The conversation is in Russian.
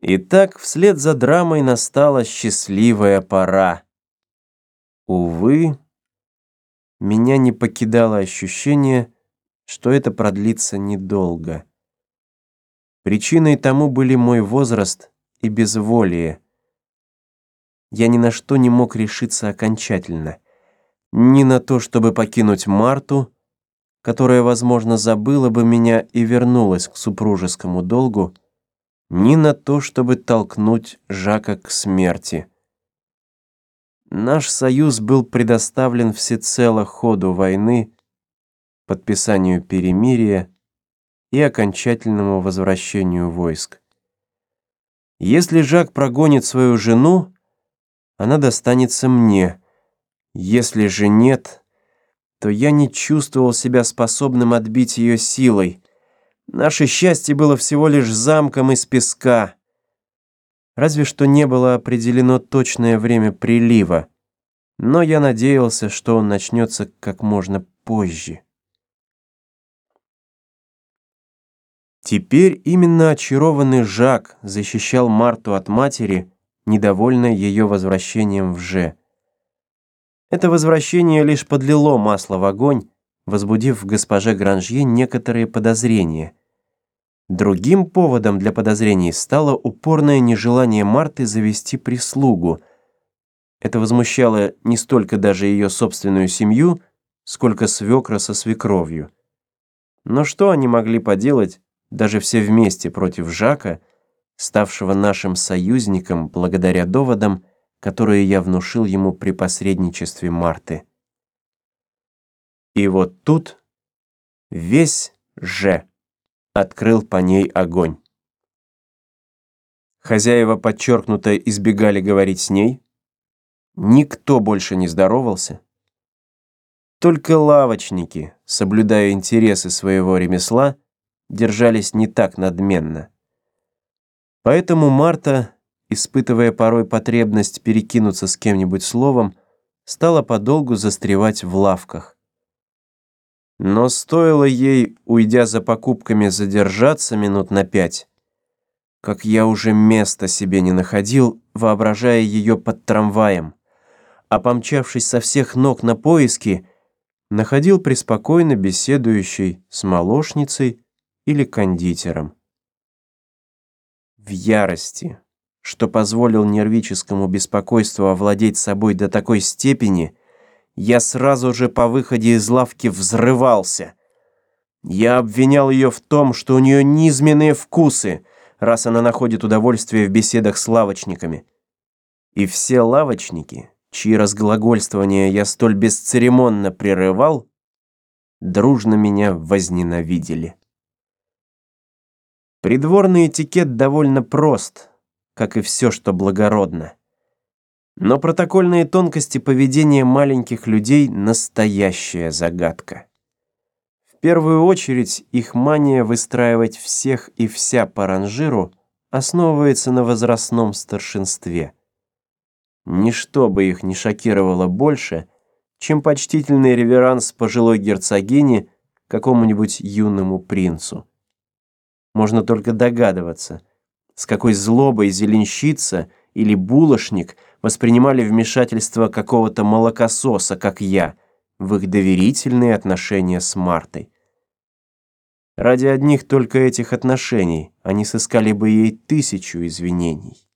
Итак, вслед за драмой настала счастливая пора. Увы, меня не покидало ощущение, что это продлится недолго. Причиной тому были мой возраст и безволие. Я ни на что не мог решиться окончательно. Ни на то, чтобы покинуть Марту, которая, возможно, забыла бы меня и вернулась к супружескому долгу, ни на то, чтобы толкнуть Жака к смерти. Наш союз был предоставлен всецело ходу войны, подписанию перемирия и окончательному возвращению войск. Если Жак прогонит свою жену, она достанется мне. Если же нет, то я не чувствовал себя способным отбить ее силой, Наше счастье было всего лишь замком из песка. Разве что не было определено точное время прилива. Но я надеялся, что он начнется как можно позже. Теперь именно очарованный Жак защищал Марту от матери, недовольной ее возвращением в Же. Это возвращение лишь подлило масло в огонь, возбудив в госпоже Гранжье некоторые подозрения. Другим поводом для подозрений стало упорное нежелание Марты завести прислугу. Это возмущало не столько даже ее собственную семью, сколько свекра со свекровью. Но что они могли поделать, даже все вместе против Жака, ставшего нашим союзником благодаря доводам, которые я внушил ему при посредничестве Марты. И вот тут весь Ж открыл по ней огонь. Хозяева подчеркнуто избегали говорить с ней. Никто больше не здоровался. Только лавочники, соблюдая интересы своего ремесла, держались не так надменно. Поэтому Марта, испытывая порой потребность перекинуться с кем-нибудь словом, стала подолгу застревать в лавках. Но стоило ей, уйдя за покупками, задержаться минут на пять, как я уже места себе не находил, воображая ее под трамваем, а помчавшись со всех ног на поиски, находил преспокойно беседующий с молочницей или кондитером. В ярости, что позволил нервическому беспокойству овладеть собой до такой степени, я сразу же по выходе из лавки взрывался. Я обвинял ее в том, что у нее низменные вкусы, раз она находит удовольствие в беседах с лавочниками. И все лавочники, чьи разглагольствования я столь бесцеремонно прерывал, дружно меня возненавидели. Придворный этикет довольно прост, как и все, что благородно. Но протокольные тонкости поведения маленьких людей – настоящая загадка. В первую очередь их мания выстраивать всех и вся по ранжиру основывается на возрастном старшинстве. Ничто бы их не шокировало больше, чем почтительный реверанс пожилой герцогини какому-нибудь юному принцу. Можно только догадываться, с какой злобой зеленщица – или булочник воспринимали вмешательство какого-то молокососа, как я, в их доверительные отношения с Мартой. Ради одних только этих отношений они сыскали бы ей тысячу извинений.